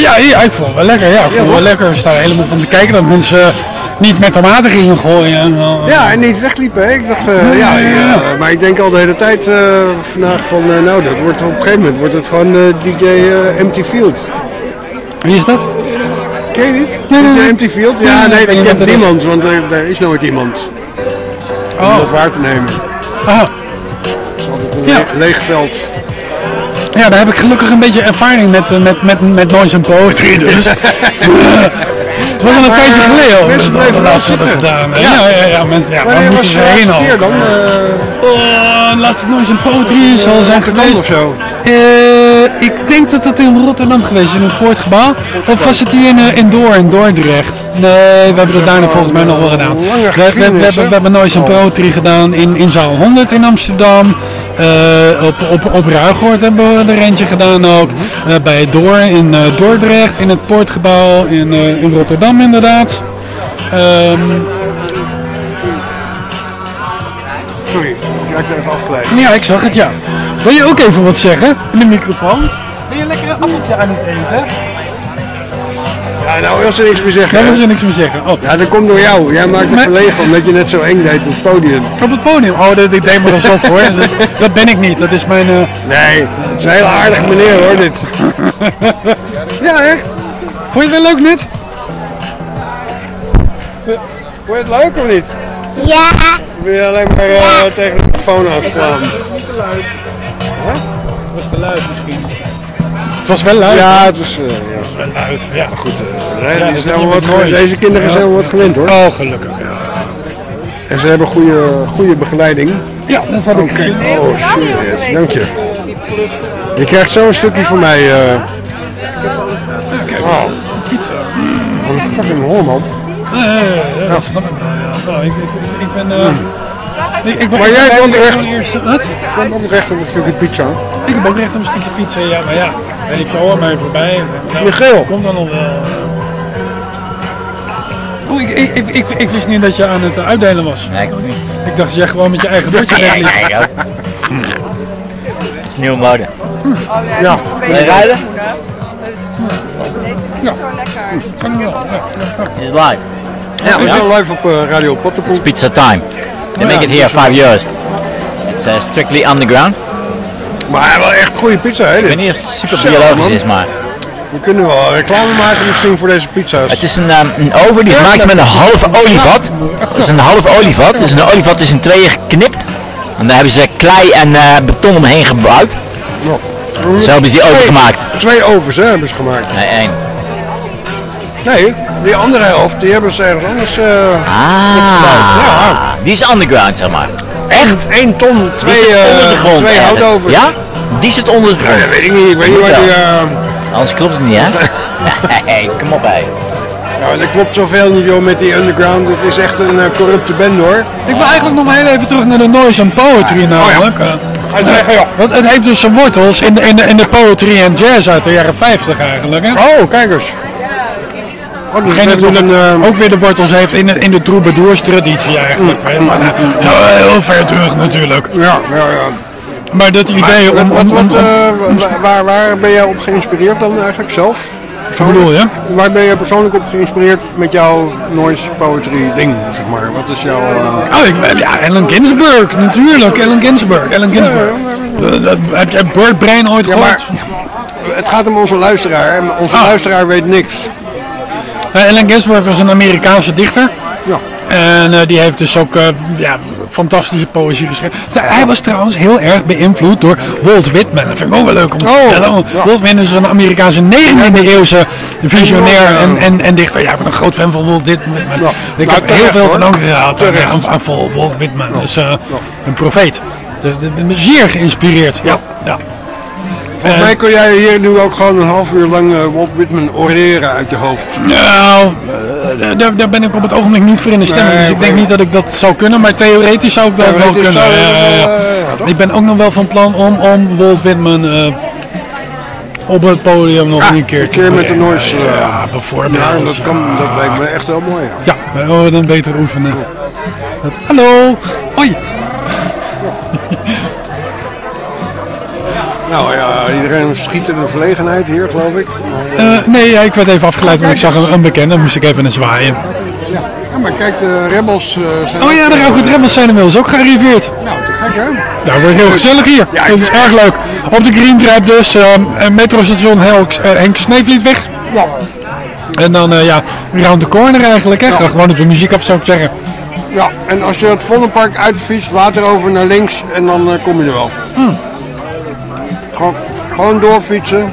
Ja, ik vond het wel lekker. Ja, ik vond het wel lekker. We staan helemaal van te kijken dat mensen niet met tomaten gingen gooien. En, Ja, en niet wegliepen. Hè. Ik dacht, eh, ja, ja, eh, maar ik denk al de hele tijd eh, vandaag van, nou, dat wordt op een gegeven moment wordt het gewoon DJ Empty Field. Wie is dat? Ken je niet? Nee, nee, DJ nee. Empty Field? Ja, nee, ik is. niemand, want er, er is nooit iemand. Om Oh. dat waar te nemen. Ah, een Ja. le- leeg veld. ja, daar heb ik gelukkig een beetje ervaring met, met, met, met noise poetry. Dus. het was al een tijdje eh, geleden. mensen blijven wel zitten. Ja. Ja, ja, mensen, ja, waar moeten ze heen al? dan? Eh, Oh, laatst noise and poetry zal zijn Rotterdam geweest. of zo? Eh, ik denk dat dat in Rotterdam geweest is, in het Poortgebouw. Of was het hier in, eh, Door, in Dordrecht? Nee, we hebben dat daarna volgens mij nog wel gedaan. We, we, we, hebben, we hebben Noise and Poetry gedaan in, in zaal 100 in Amsterdam. Eh, op, op, op Ruigoord hebben we er eentje gedaan ook. Eh, bij Door in eh, Dordrecht, in het Poortgebouw, in, eh, in Rotterdam inderdaad. Ehm, Sorry, ik raakte even afgeleid. ja, ik zag het, ja. Wil je ook even wat zeggen in de microfoon? Ben je lekker een appeltje aan het eten? Ja, nou wil ze niks meer zeggen. Wil ze niks meer zeggen. Oh. Ja, dat komt door jou. Jij maakt het Maar- verlegen omdat je net zo eng deed op het podium. Op het podium? Oh, dat, ik deed me dat zo voor. Dat, dat ben ik niet. Dat is mijn... eh, Nee, het is een hele aardige meneer hoor, dit. ja, echt. Vond je het wel leuk net? Vond je het leuk of niet? Ja. Wil je alleen maar eh, tegen de microfoon afslaan? Was te luid misschien? Het was wel luid. Ja, het was, eh, ja. was wel luid. Ja, goed. Ja, Nee, die is wat gewend. Deze kinderen Ja. zijn wel wat gewend hoor. Oh, gelukkig. Ja, En ze hebben goede, goede begeleiding. ja dat had ik. Oh, serieus. Dank je. Je krijgt zo een stukje van mij. eh oh. Pizza. Wat een fucking hoor man. Dat snap ik. Nou, ik, ik, ik ben... eh, ik, ik ben Maar jij ik ben komt recht, recht op een stukje pizza. Ik heb ook recht op een stukje pizza, ja, maar ja. En ik zou er maar voorbij. Nou, Michiel. Komt dan nog wel. Oh, ik, ik, ik, ik, ik wist niet dat je aan het eh, uitdelen was. Nee, ik ook niet. Ik dacht dat jij gewoon met je eigen bordje Ja, wegliep. ja, ja. Het is nieuwe mode. Ja. Wil je rijden? Ja. Kan wel. Ja. It's live. Ja, we zijn live op eh, Radio Potterpoel. It's pizza time. They make it here five years. It's uh, strictly underground. Maar wel echt goede pizza hè Ik dit. weet niet of het super biologisch is, maar We kunnen wel reclame maken misschien voor deze pizza's. het is een, ehm, een oven die gemaakt is met een half olievat. Het is een half olievat, dus een olievat is in tweeën geknipt. En daar hebben ze klei en eh, beton omheen gebouwd. Zo hebben ze die oven gemaakt. Twee ovens hè, hebben ze gemaakt. Nee, één. Nee, die andere helft die hebben ze ergens anders. eh Ah, die is underground, zeg maar. Echt? 1 ton, Die twee, zit onder de eh, grond twee. Ja? Die zit onder de grond. Ja, weet ik niet. Ik weet niet waar die. eh, Anders klopt het niet, hè? Nee, kom op, hé. Ja, dat klopt zoveel niet joh met die underground. Het is echt een eh, corrupte bende hoor. Ik wil eigenlijk nog maar heel even terug naar de noise and poetry namelijk. Zeggen, joh. Want het heeft dus zijn wortels in de, in de, in de poetry en jazz uit de jaren 50 eigenlijk. Hè? Oh, kijk eens. Oh, dus natuurlijk een, eh, ook weer de wortels heeft in de, in de troubadours traditie eigenlijk. Maar, eh, zo heel ver terug natuurlijk. Ja, ja, ja. Maar dat idee Maar om... wat, wat, om, eh, wa- waar, waar ben jij op geïnspireerd dan eigenlijk zelf? Bedoel je? Waar ben je persoonlijk op geïnspireerd met jouw noise poetry ding, zeg maar? Wat is jouw... eh, Oh, ik, ja, Ellen Ginsberg, natuurlijk. Ellen Ginsberg, Ellen Ginsberg. Heb je Bird Brain ooit gehoord? maar het gaat om onze luisteraar en onze Ah. luisteraar weet niks. Eh, Ellen Ginsberg was een Amerikaanse dichter. Ja. En eh, die heeft dus ook eh, ja, fantastische poëzie geschreven. Hij was trouwens heel erg beïnvloed door Walt Whitman. Dat vind ik ook wel leuk om te Oh, vertellen. Ja. Walt Whitman is een Amerikaanse 19e eeuwse visionair en, en, en dichter. Ja, ik ben een groot fan van Walt Whitman. Ik Nou, heb heel veel van ook gehad aan, Walt Whitman. Dus eh, een profeet. Dus ik ben zeer geïnspireerd. Ja, ja. Volgens Eh, mij kun jij hier nu ook gewoon een half uur lang eh, Walt Whitman oreren uit je hoofd. Nou, eh, daar, daar ben ik op het ogenblik niet voor in de stemming. Dus ik denk niet dat ik dat zou kunnen, maar theoretisch zou ik dat wel kunnen. zou Ja, ja, wel, ja. ja? Ik ben ook nog wel van plan om, om Walt Whitman op het podium nog Ah, een keer een te keer met de noise, eh, Ja, bijvoorbeeld. Ja, dat, kan, dat lijkt me echt heel mooi. Ja. Ja, we willen dan beter oefenen. Dat- Hallo, hoi. Nou ja, iedereen schiet in de verlegenheid hier, geloof ik. Eh, Eh, nee, ja, ik werd even afgeleid, want ik zag een, een bekende, moest ik even een zwaaien. ja, maar kijk, de Rebels eh, zijn... Oh ja, de Rauwgoed Rebels zijn inmiddels ook gearriveerd. Nou, te gek hè? Nou, wordt heel gezellig hier. Ja, Het is erg leuk. Op de Green Drive dus, eh, metrostation Henk, eh, Henk Sneevlietweg. Ja. En dan, eh, ja, round the corner eigenlijk, hè. Gewoon op de muziek af, zou ik zeggen. Ja, en als je het Vondelpark uitfietst, water over naar links en dan eh, kom je er wel. Hmm. Gewoon, doorfietsen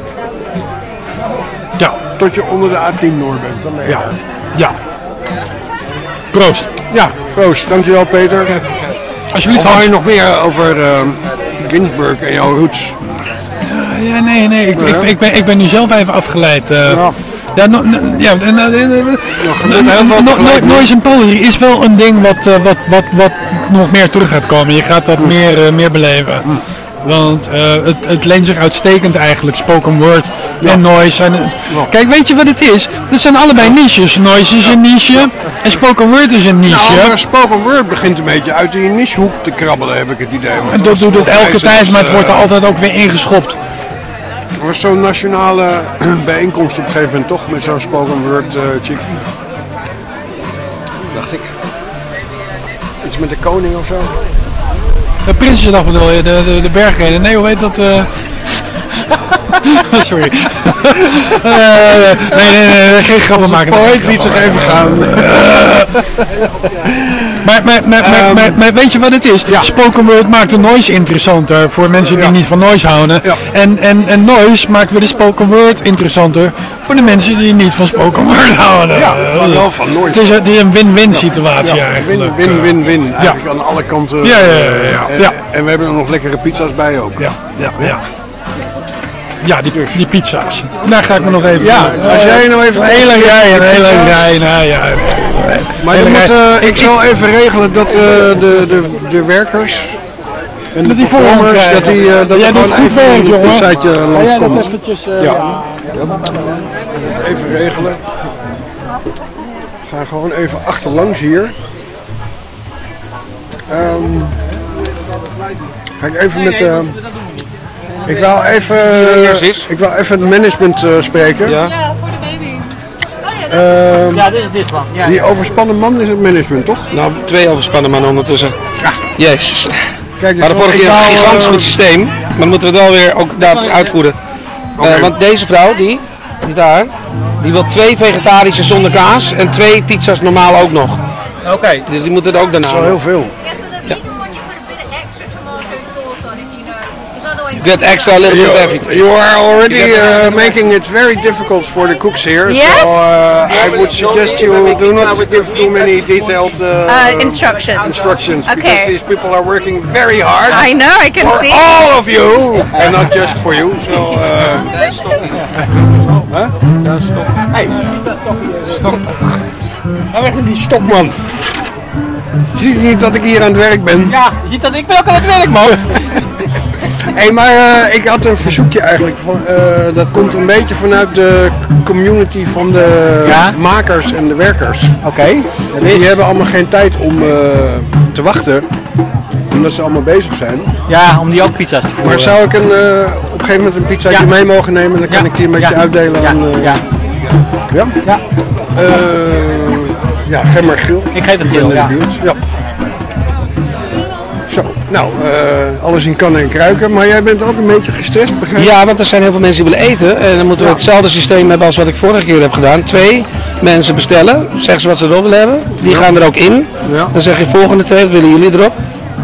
Ja, tot je onder de A10 door bent. Dan ben je ja, ja. Proost. Ja, proost. Dankjewel Peter. Alsjeblieft, Of Hans. je nog meer over eh, Ginsburg en jouw roots? Ja, nee, nee, ik, ik, ik, ben, ik ben nu zelf even afgeleid. eh, Ja. Ja, no, no- ja en, eh, eh, eh, gebeurt heel veel no- no- tegelijk, hè? noise and poetry is wel een ding wat, eh, wat, wat, wat nog meer terug gaat komen. Je gaat dat meer, eh, meer beleven. Want eh, het, het leent zich uitstekend eigenlijk, spoken word en noise. Zijn, Kijk, weet je wat het is? Dat zijn allebei niches. Noise is een niche en spoken word is een niche. Nou, maar spoken word begint een beetje uit die nichehoek te krabbelen, heb ik het idee. Want En dat doet het elke tijd, maar het wordt er eh, altijd ook weer ingeschopt. Er was zo'n nationale bijeenkomst op een gegeven moment toch met zo'n spoken word eh chick. Dacht ik. Iets met de koning of zo. De Prinsjesdag bedoel je, de, de, de bergreden. Nee, hoe heet dat? eh? Sorry. Eh, nee, nee, nee, nee, geen grappen maken. Poëet liet zich even gaan. Maar, maar, maar, maar, maar, maar weet je wat het is? Spoken word maakt de noise interessanter voor mensen die niet van noise houden. En, en, en noise maakt weer de spoken word interessanter voor de mensen die niet van spoken word houden. Ja, Eh, maar wel van noise. Het is, een- het is een win-win situatie Ja, eigenlijk. win, win, win, win. Eigenlijk aan alle kanten. Ja, ja, ja, ja, En, ja. en we hebben er nog lekkere pizza's bij ook. Ja, ja, ja. Ja, die, die pizza's. Daar ga ik me nog even... Ja, als jij nou even- Een hele rij, een hele rij, nou ja. Maar je moet, eh, ik zal even regelen dat eh, de, de, de werkers en de Dat die voorrang performers, dat die, eh, dat Jij doet goed even werk, een jongen. pizzaatje Ga jij dat langskomt. eventjes, eh, ja. ja. Even regelen. We gaan gewoon even achterlangs hier. Ehm ga ik even met... eh, ik wil even, ik wil even het management eh, spreken. Ja. Ehm, Ja, dit is dit van. Ja, die overspannen man is het management, toch? Nou, twee overspannen mannen ondertussen. Jezus. Kijk, We hadden vorige keer een gigantisch goed systeem, maar dan moeten we het wel weer ook daadwerkelijk uitvoeren. Eh, want deze vrouw, die, die daar, die wil twee vegetarische zonder kaas en twee pizza's normaal ook nog. Oké. Dus die moeten er ook daarna. Dat is wel heel veel. Get extra a little bit of everything. You are already uh, making it very difficult for the cooks here. Yes. So uh, I would suggest you do not give too many detailed uh, Uh, instructions. instructions Okay. because these people are working very hard. I know, I can for see. all of you and not just for you. So, uh, huh? Hey, stop. Ga weg met die stok, man. Zie je niet dat ik hier aan het werk ben? Ja, je ziet dat ik ben ook aan het werk, man. Hé, maar eh, ik had een verzoekje eigenlijk. Van, eh, dat komt een beetje vanuit de community van de Ja? makers en de werkers. Oké. Die hebben allemaal geen tijd om eh, te wachten, omdat ze allemaal bezig zijn. Ja, om die ook pizza's te voeren. Maar zou ik een, op een gegeven moment een pizzaatje Ja. mee mogen nemen? Dan kan Ja. ik die een beetje Ja. uitdelen Ja. aan... Ja. Ja? Ja. Ja, geef maar geel. Ik geef het geel, de ja. Zo, nou, eh, alles in kannen en kruiken. Maar jij bent ook een beetje gestrest, begrijp ik? Ja, want er zijn heel veel mensen die willen eten. En dan moeten we hetzelfde systeem hebben als wat ik vorige keer heb gedaan. Twee mensen bestellen, zeggen ze wat ze erop willen hebben. Die gaan er ook in. Ja. Dan zeg je volgende twee, willen jullie erop?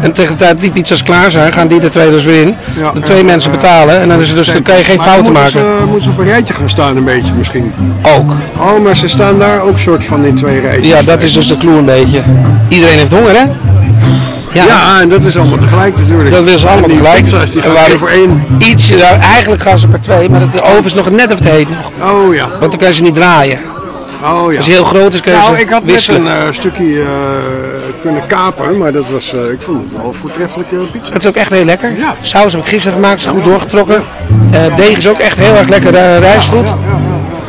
En tegen de tijd die pizza's klaar zijn, gaan die er twee dus weer in. Ja, de twee en, mensen betalen en dan, is het dus, dan kan je geen fouten maken. Ze, moeten ze op een rijtje gaan staan een beetje misschien? Ook. Oh, maar ze staan daar ook soort van in twee rijtjes. Ja, dat is dus de clue een beetje. Iedereen heeft honger, hè? Ja, en dat is allemaal tegelijk natuurlijk. Dat willen ze allemaal tegelijk. pizza's die gaan voor één. Nou, eigenlijk gaan ze per twee, maar de oven is nog net even te heet. Oh ja. Want dan kan je ze niet draaien. Oh ja. Als hij heel groot is, kun je Nou, ze ik had net wisselen. een eh, stukje eh, kunnen kapen, maar dat was, eh, ik vond het wel een voortreffelijke pizza. Het is ook echt heel lekker. Ja. Saus heb ik gisteren gemaakt, is goed doorgetrokken. Deeg is ook echt heel erg lekker, rijstgoed.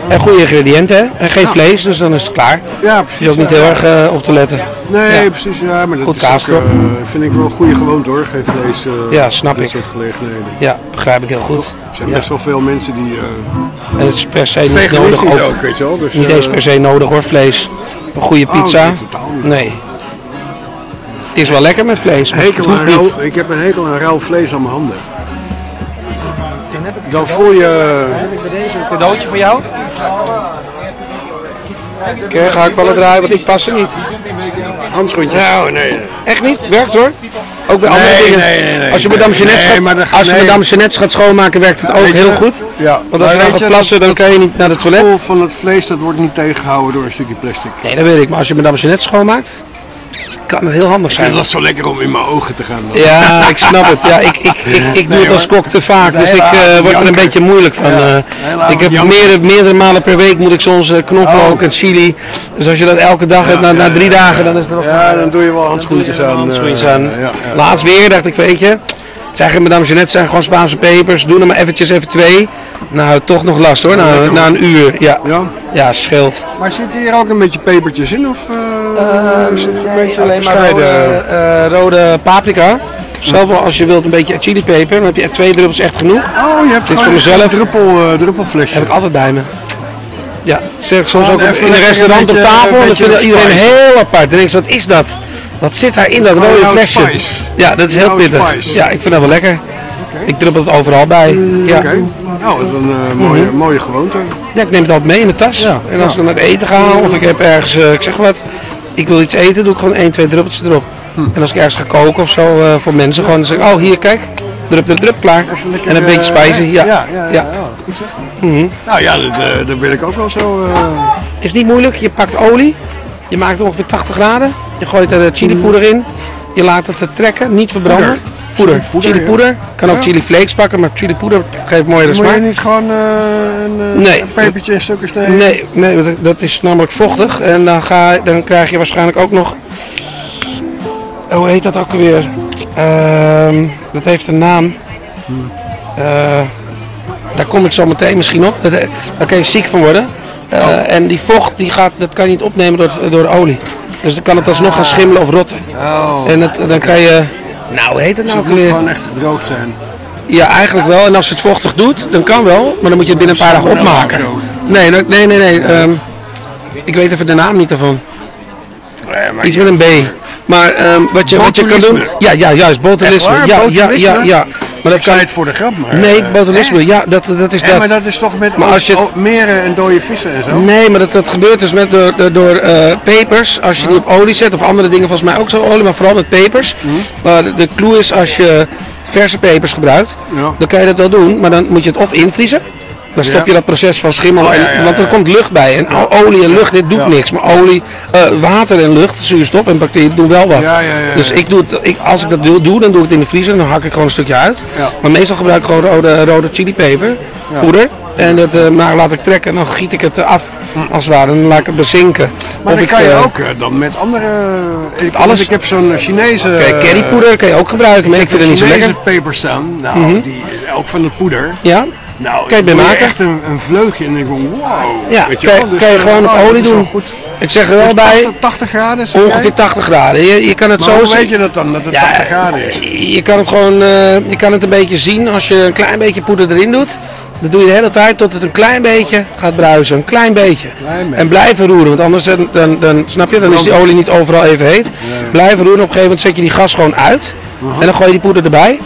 En goede ingrediënten, hè? En geen vlees, dus dan is het klaar. Ja, Je precies. hoeft ook niet heel erg eh, op te letten. Nee, Ja. precies. Ja, maar dat Goed is ook, kaas, eh, toch? vind ik wel een goede gewoonte hoor. Geen vlees. eh, Ja, snap dit ik. soort gelegenheden. Ja, begrijp ik heel goed. Er zijn Ja. best wel veel mensen die. eh En het is per se niet nodig ook. ook, weet je wel. Dus, Niet eens per se nodig hoor, vlees. Een goede Oh, pizza. nee, totaal niet. Nee. Het is wel lekker met vlees, maar het hekel hoeft aan niet. rauw, ik heb een hekel aan rauw vlees aan mijn handen. Dan voel je. Heb ik bij deze een cadeautje voor jou? Oké, ga ik ballen draaien, want ik pas er niet. Handschoentjes. Nou, nee. Echt niet? Werkt hoor. Ook bij andere dingen. nee, nee, nee. als je Madame Jeannette nee, gaat, als je nee. Madame Jeannette gaat schoonmaken, werkt het ook je, heel goed. Ja, Want als je dan gaat plassen, dan kan je niet naar het toilet. Het gevoel van het vlees dat wordt niet tegengehouden door een stukje plastic. Nee, dat weet ik. Maar als je Madame Jeannette schoonmaakt, kan het heel handig zijn. Het was zo lekker om in mijn ogen te gaan. dan. Ja, ik snap het. Ja, ik, ik, ik, ik doe Nee, het als kok te vaak, dus ik eh, avond word er een beetje moeilijk van. Ja, eh. ik heb meerdere, meerdere malen per week moet ik soms eh, knoflook Oh. en chili. Dus als je dat elke dag hebt, na, na drie dagen, dan is het ook Ja, dan doe je wel handschoentjes aan. handschoentjes aan. ja, ja. Laatst weer dacht ik, weet je, het zijn geen madame Jeannette, het zijn gewoon Spaanse pepers. Doe er maar eventjes even twee. Nou, toch nog last hoor, na, na een uur. Ja, Ja. ja scheelt. Maar zitten hier ook een beetje pepertjes in? Of beetje alleen maar rode, verscheiden? eh, rode paprika. Ik heb zelf wel, als je wilt, een beetje chilipeper. Dan heb je twee druppels echt genoeg. Oh, je hebt Dit voor mezelf. een druppel, eh, druppelflesje. Heb ik altijd bij me. Ja, dat zeg ik soms Gewoon ook in een restaurant een op tafel. beetje vindt iedereen spice. heel apart. Dan denk ik, wat is dat? Wat zit daar in dat rode flesje? spice. Ja, dat is heel pittig. Ja, ik vind dat wel lekker. Ik druppel het overal bij. Ja. Oké. Nou, dat is een eh, mooie, Mhm. mooie gewoonte. ja, ik neem het altijd mee in de tas. En als ik dan naar het eten ga, of ik heb ergens, eh, ik zeg wat, ik wil iets eten, doe ik gewoon 1, 2 druppeltjes erop. En als ik ergens ga koken of zo eh, voor mensen, gewoon dan zeg ik, oh hier kijk, drup, drup, drup, klaar. en een beetje eh, spicy, ja. Ja, ja, ja, ja. goed zeg. Mhm. Nou ja, dat, eh, dat wil ik ook wel zo. Is niet moeilijk, je pakt olie, je maakt het ongeveer 80 graden, je gooit er chilipoeder in, je laat het trekken, niet verbranden. Poeder, Chilipoeder, chilipoeder. ja. Kan ook Ja. chili flakes pakken, maar chilipoeder geeft mooiere Moet smaak. je niet gewoon eh, een, eh, Nee. een pepertje in stukken snijden? Nee, nee dat, is namelijk vochtig en dan, ga, dan krijg je waarschijnlijk ook nog. Hoe heet dat ook weer? Ehm, dat heeft een naam. Eh, daar kom ik zo meteen misschien op. Daar kan je ziek van worden. Eh, En die vocht die gaat, dat kan je niet opnemen door, door olie. Dus dan kan het alsnog gaan schimmelen of rotten. Oh. En het, dan kan je. Nou, hoe heet het Dus nou het ook moet weer? gewoon echt droog zijn. Ja, eigenlijk wel. En als je het vochtig doet, dan kan wel. Maar dan moet je het binnen een paar dagen opmaken. Nee, nee, nee, nee. nee. ehm, ik weet even de naam niet ervan. Iets met een B. Maar ehm, wat, je, wat je kan doen... Ja, ja, juist. Botulisme. Ja, ja, ja, ja. Maar dat kan... het voor de grap, maar... Nee, eh, botulisme. Ja, dat, dat is dat. maar dat is toch met Maar als je het- meren en dode vissen en zo? Nee, maar dat, dat gebeurt dus met door, door, eh, pepers. Als je die op olie zet, of andere dingen volgens mij ook zo olie, maar vooral met pepers. Maar de, de clue is als je verse pepers gebruikt, Ja. dan kan je dat wel doen, maar dan moet je het of invriezen. Dan stop je dat proces van schimmel, Oh, en- want er komt lucht bij. En olie en lucht, dit doet niks. Maar olie, eh, water en lucht, zuurstof en bacteriën doen wel wat. Dus ik doe het, ik, als ik dat doe, doe, dan doe ik het in de vriezer. Dan hak ik gewoon een stukje uit. Maar meestal gebruik ik gewoon rode, rode chilipeper, poeder. En dat eh, maar laat ik trekken en dan giet ik het af, als het ware. En dan laat ik het bezinken. Maar dan ik, kan je eh, ook dan met andere... Ik, alles. Ik heb zo'n Chinese... Kijk, currypoeder kan je ook gebruiken, maar ik vind het niet zo lekker. staan. Nou, Mhm. die is ook van het poeder. Ja? Nou, Kan je bij maken? echt een, een vleugje en ik denk, wow. Ja, Weet je kan, wel, dus, kan je gewoon op olie doen. Goed. Ik zeg er wel Dus bij, 80, 80 graden ongeveer jij? 80 graden. Je, je kan het Maar zo hoe weet je dat dan, dat het 80 graden is? Je kan het gewoon, eh, je kan het een beetje zien als je een klein beetje poeder erin doet. Dat doe je de hele tijd tot het een klein beetje gaat bruisen. Een klein beetje. beetje. En blijven roeren, want anders dan, dan, dan, snap je, dan is die olie niet overal even heet. Blijven roeren, op een gegeven moment zet je die gas gewoon uit. En dan gooi je die poeder erbij.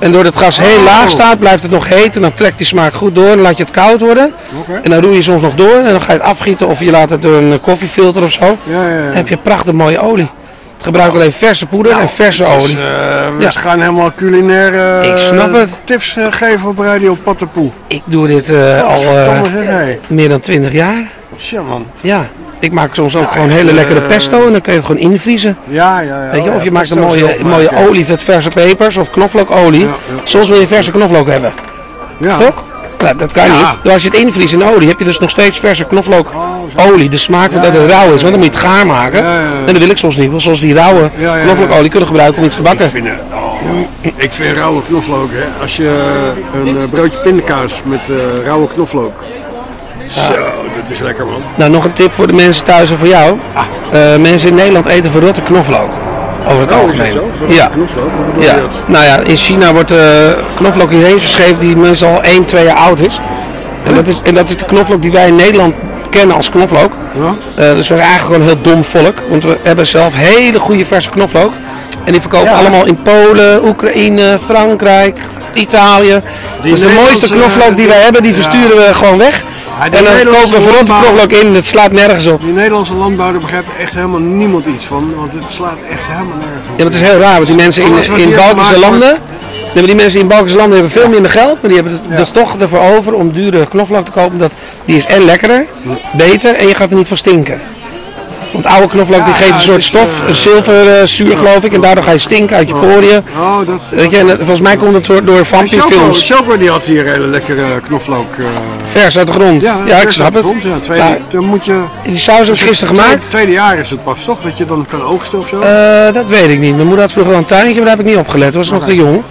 En doordat het gas heel Oh. laag staat, blijft het nog heet en dan trekt die smaak goed door. En dan laat je het koud worden. En dan roei je soms nog door en dan ga je het afgieten of je laat het door een koffiefilter of zo. Ja, ja, ja. Dan heb je prachtig mooie olie. Ik gebruik alleen verse poeder en verse Dus, olie. eh, we Ja. gaan helemaal culinaire Ik snap het. tips eh, geven op Radio Pattenpoel. Ik doe dit eh, al eh, meer dan 20 jaar. Tja man. Ja, ik maak soms ook gewoon hele lekkere eh, pesto en dan kun je het gewoon invriezen. Ja, ja, ja. Weet je, Oh, of je ja, maakt een mooie, mooie olie met verse pepers of knoflookolie. Ja, ja. Soms wil je verse knoflook hebben, Ja. toch? Nou, dat kan Ja. niet. Dus als je het invriest in olie, heb je dus nog steeds verse knoflookolie. De smaak van dat het rauw is, want dan moet je het gaar maken. Ja, ja, ja. En dat wil ik soms niet, want soms die rauwe Ja, ja, ja. knoflookolie kunnen gebruiken om iets te bakken. Ik vind, oh, ik vind rauwe knoflook, hè. Als je een eh, broodje pindakaas met eh, rauwe knoflook. Zo, dat is lekker man. Nou, nog een tip voor de mensen thuis en voor jou. Eh, mensen in Nederland eten verrotte knoflook. Over het Oh, algemeen. zo? Ja. knoflook? Bedoel ja. dat? Nou ja, in China wordt eh knoflook hierheen verschepen die meestal 1, 2 jaar oud is. En dat is, en dat is de knoflook die wij in Nederland kennen als knoflook. Ja? Eh, dus we zijn eigenlijk gewoon een heel dom volk. Want we hebben zelf hele goede verse knoflook. En die verkopen allemaal in Polen, Oekraïne, Frankrijk, Italië. Die dus de mooiste knoflook die wij hebben, die ja. versturen we gewoon weg. Ja, en dan kopen we verrotte knoflook in, dat slaat nergens op. Die Nederlandse landbouw, daar begrijpt echt helemaal niemand iets van. Want het slaat echt helemaal nergens op. Ja, maar het is heel raar, want die mensen in, in gemaakt landen, nee, die mensen in Baltische landen hebben veel minder geld, maar die hebben het dus toch ervoor over om dure knoflook te kopen. Dat, die is en lekkerder, beter en je gaat er niet van stinken. Want oude knoflook die geeft een soort stof, een zilverzuur geloof ik. En daardoor ga je stinken uit je poriën. Oh, dat... Weet je, en, eh, volgens mij komt het door, door vampierfilms. Choco die had hier hele lekkere knoflook. eh, Vers uit de grond. Ja, ik snap het. dan moet je... die saus heb ik gisteren gemaakt. Tweede jaar is het pas toch, dat je dan kan oogsten of zo? Eh, dat weet ik niet. Mijn moeder had vroeger wel een tuintje, maar daar heb ik niet op gelet. was nog te jong.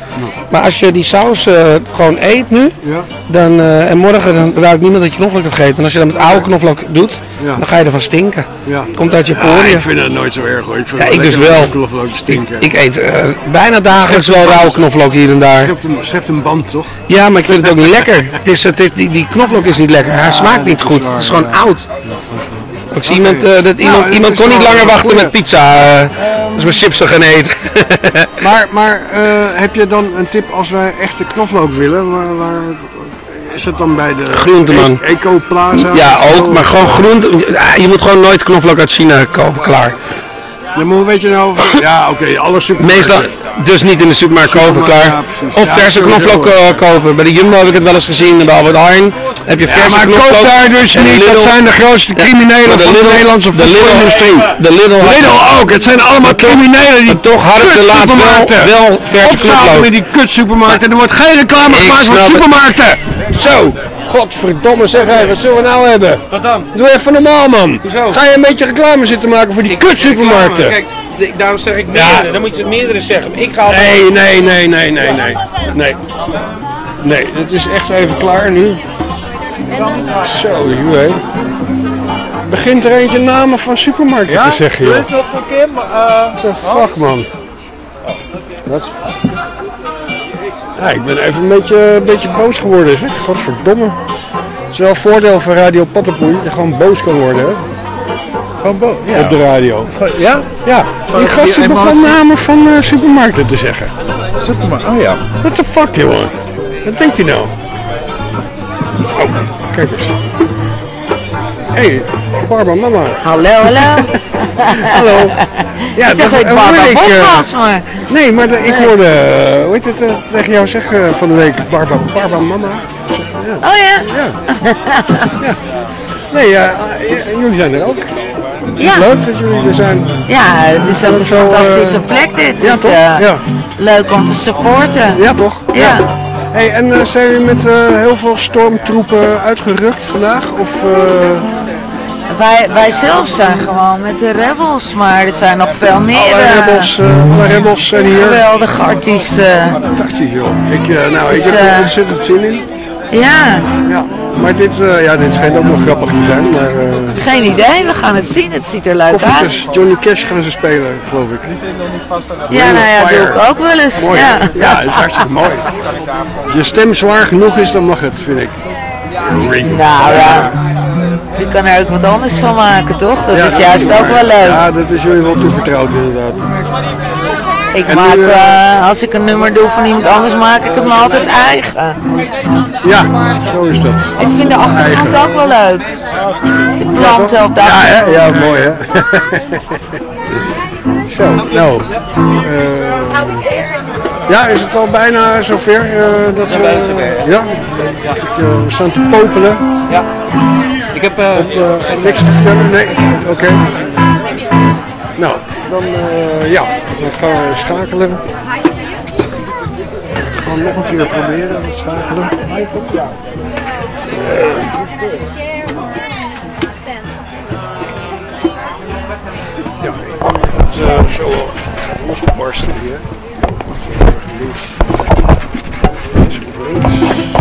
Maar als je die saus eh, gewoon eet nu, Ja. dan, eh, en morgen dan ruikt niemand dat je knoflook hebt gegeten. En als je dat met oude knoflook doet, Ja. dan ga je ervan stinken. Ja. Komt uit je Ja, poriën. ik vind het nooit zo erg hoor. Ik vind Ja, ik dus wel. knoflook stinken. Ik eet eh, bijna dagelijks wel rauwe knoflook hier en daar. Schept een, schept een band toch? Ja, maar ik vind het ook niet lekker. Het is, het is, die, die knoflook is niet lekker. Hij smaakt niet goed. Het is gewoon oud. Ik zie iemand, eh, dat iemand, dat iemand is kon niet langer wachten goeie. met pizza. eh als we chips gaan eten. Maar, maar eh, heb je dan een tip als wij echte knoflook willen? Waar, waar, is het dan bij de Groenteman. E- Eco Plaza? Ja, ook. Maar gewoon groente. Ah, Je moet gewoon nooit knoflook uit China kopen, klaar. Ja, maar hoe weet je nou of... Ja, oké, alle supermarkten. Meestal dus niet in de supermarkt kopen, klaar. Ja. Of verse knoflook eh, kopen. Bij de Jumbo heb ik het wel eens gezien. Bij Albert Heijn heb je verse maar knoflook. koop daar dus niet. Dat zijn de grootste criminelen de van de Lidl- Nederlandse de voedselindustrie. De Lidl, Lidl ook. Het zijn allemaal criminelen die toch hadden ze laatst wel, verse knoflook. met die kutsupermarkten. Er wordt geen reclame gemaakt voor het. supermarkten. Zo, godverdomme zeg hé, wat zullen we nou hebben? Wat dan? Doe even normaal man. Hoezo? Ga je een beetje reclame zitten maken voor die kutsupermarkten? Kijk, daarom zeg ik Ja. meerdere. Dan moet je meerdere zeggen. Ik ga altijd... Nee, nee, nee, nee, nee, nee. Nee. Nee, het is echt even klaar nu. Zo, joh. Begint er eentje namen van supermarkten te zeggen, joh. nog voor Kim? What the fuck, man. Wat? Ja, ik ben even een beetje, een beetje boos geworden, zeg. Godverdomme. Het is wel een voordeel van Radio Pattenpoei, dat je gewoon boos kan worden, hè? Gewoon boos. Ja. Op de radio. Ja? Ja, die gasten die begon emotie- namen van eh, supermarkten te zeggen. Supermarkt. Oh ja. What the fuck, jongen? Wat denkt hij nou? Oh, kijk eens. Hey, Barbara, mama. Hallo, hallo. Hallo. Ja, dat Barbara hoorde ik, Bos eh, was, maar... Nee, maar ik hoorde, eh, hoe heet het, eh, tegen jou zeggen van de week, Barbara, Barbara, mama. Ja. Oh ja? ja. Nee, ja, eh, jullie zijn er ook. Ja. Leuk dat jullie er zijn. Ja, het is ook een Zo, fantastische plek dit. ja, dus, toch? Ja. Leuk om te supporten. Ja, toch? Ja. Hey, en zijn jullie met heel veel stormtroepen uitgerukt vandaag? Of, Wij, wij zelf zijn gewoon met de Rebels, maar er zijn nog veel meer alle eh, rebels, eh, alle rebels zijn hier? geweldige artiesten. Fantastisch joh. Ik, eh, nou, ik Dus, heb er eh, ontzettend zin in. Ja, Ja. Maar dit, eh, ja, dit schijnt ook nog grappig te zijn. Maar eh, geen idee, we gaan het zien. Het ziet er leuk uit. Johnny Cash gaan ze spelen, geloof ik. Ja, nou ja, doe ik ook wel eens. Mooi, ja. hè? ja, dat is hartstikke mooi. Als je stem zwaar genoeg is, dan mag het, vind ik. Nou ja, je kan er ook wat anders van maken, toch? Dat Ja, is juist ook wel leuk. Ja, dat is jullie wel toevertrouwd inderdaad. Ik En maak, nu, eh, eh, als ik een nummer doe van iemand anders, maak ik het me altijd eigen. Ja, zo is dat. Ik vind de achtergrond ook wel leuk. De planten op de Ja, achtergrond. hè? ja mooi hè. Zo, nou. eh, ja, is het al bijna zover eh, dat we... Ja, Ik, eh, we staan te popelen. Ja. Ik heb... eh, Op, eh, niks te vertellen? Nee? Oké. Nou, dan eh, ja, dan gaan we schakelen. We gaan nog een keer proberen schakelen. Ja, het is eh, zo losbarsten hier. Links. Links.